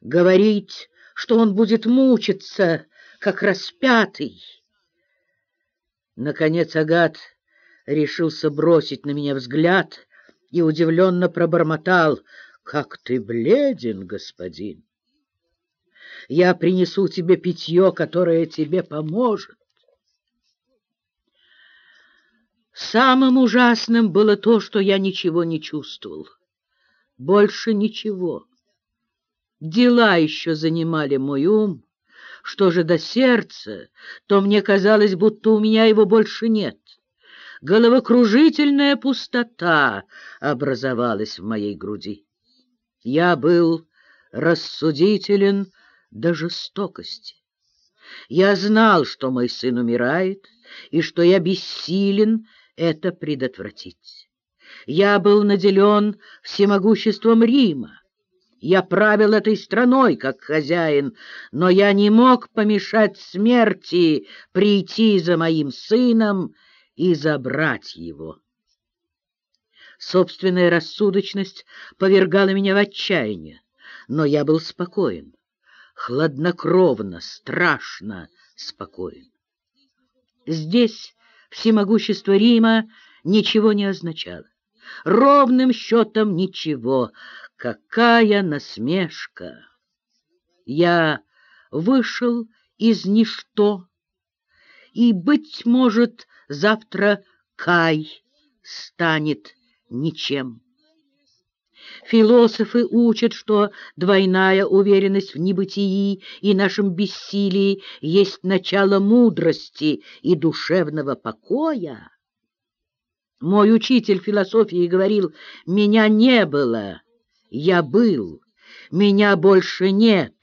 говорить, что он будет мучиться, как распятый. Наконец Агат решился бросить на меня взгляд и удивленно пробормотал, «Как ты бледен, господин! Я принесу тебе питье, которое тебе поможет». Самым ужасным было то, что я ничего не чувствовал. Больше ничего. Дела еще занимали мой ум. Что же до сердца, то мне казалось, будто у меня его больше нет. Головокружительная пустота образовалась в моей груди. Я был рассудителен до жестокости. Я знал, что мой сын умирает, и что я бессилен это предотвратить. Я был наделен всемогуществом Рима. Я правил этой страной как хозяин, но я не мог помешать смерти прийти за моим сыном и забрать его. Собственная рассудочность повергала меня в отчаяние, но я был спокоен, хладнокровно, страшно спокоен. Здесь всемогущество Рима ничего не означало. Ровным счетом ничего. Какая насмешка! Я вышел из ничто, и, быть может, завтра Кай станет ничем. Философы учат, что двойная уверенность в небытии и нашем бессилии есть начало мудрости и душевного покоя. Мой учитель философии говорил, «Меня не было, я был, меня больше нет,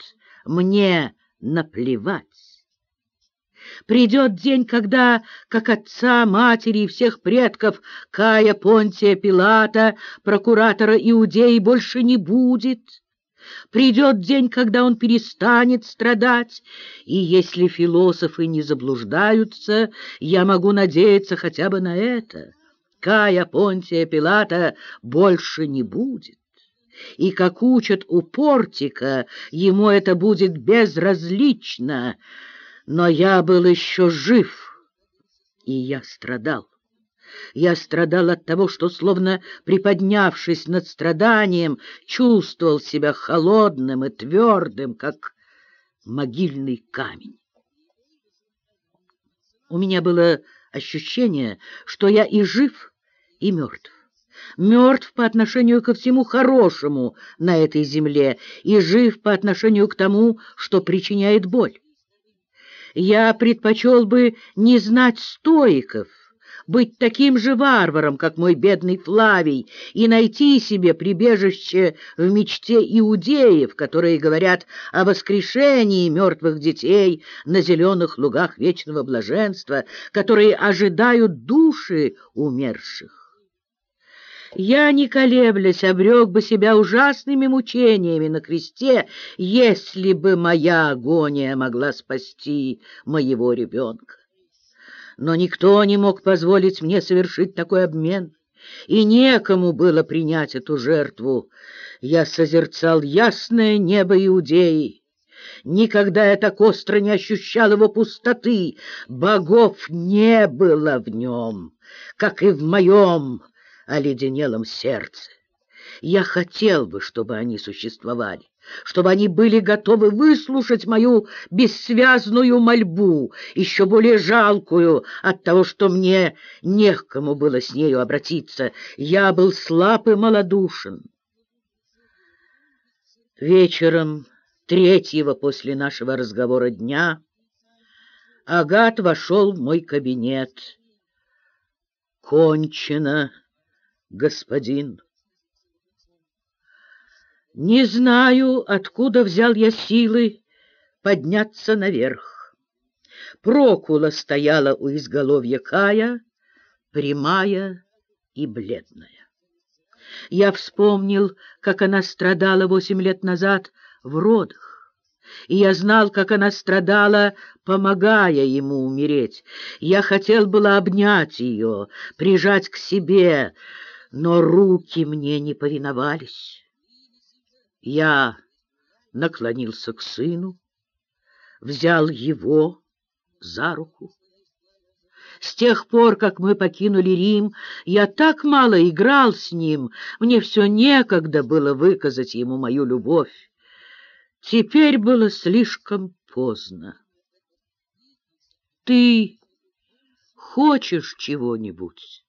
мне наплевать». Придет день, когда, как отца, матери и всех предков Кая, Понтия, Пилата, прокуратора Иудеи больше не будет. Придет день, когда он перестанет страдать, и если философы не заблуждаются, я могу надеяться хотя бы на это. Кая, Понтия, Пилата больше не будет. И, как учат у портика, ему это будет безразлично — но я был еще жив, и я страдал. Я страдал от того, что, словно приподнявшись над страданием, чувствовал себя холодным и твердым, как могильный камень. У меня было ощущение, что я и жив, и мертв. Мертв по отношению ко всему хорошему на этой земле и жив по отношению к тому, что причиняет боль. Я предпочел бы не знать стоиков, быть таким же варваром, как мой бедный Флавий, и найти себе прибежище в мечте иудеев, которые говорят о воскрешении мертвых детей на зеленых лугах вечного блаженства, которые ожидают души умерших я, не колеблясь, обрек бы себя ужасными мучениями на кресте, если бы моя агония могла спасти моего ребенка. Но никто не мог позволить мне совершить такой обмен, и некому было принять эту жертву. Я созерцал ясное небо Иудеи. Никогда я так остро не ощущал его пустоты. Богов не было в нем, как и в моем оледенелом сердце. Я хотел бы, чтобы они существовали, чтобы они были готовы выслушать мою бессвязную мольбу, еще более жалкую от того, что мне не к кому было с нею обратиться. Я был слаб и малодушен. Вечером третьего после нашего разговора дня Агат вошел в мой кабинет. «Кончено!» Господин. Не знаю, откуда взял я силы подняться наверх. Прокула стояла у изголовья Кая, прямая и бледная. Я вспомнил, как она страдала восемь лет назад в родах, и я знал, как она страдала, помогая ему умереть. Я хотел было обнять ее, прижать к себе, но руки мне не повиновались. Я наклонился к сыну, взял его за руку. С тех пор, как мы покинули Рим, я так мало играл с ним, мне все некогда было выказать ему мою любовь. Теперь было слишком поздно. Ты хочешь чего-нибудь?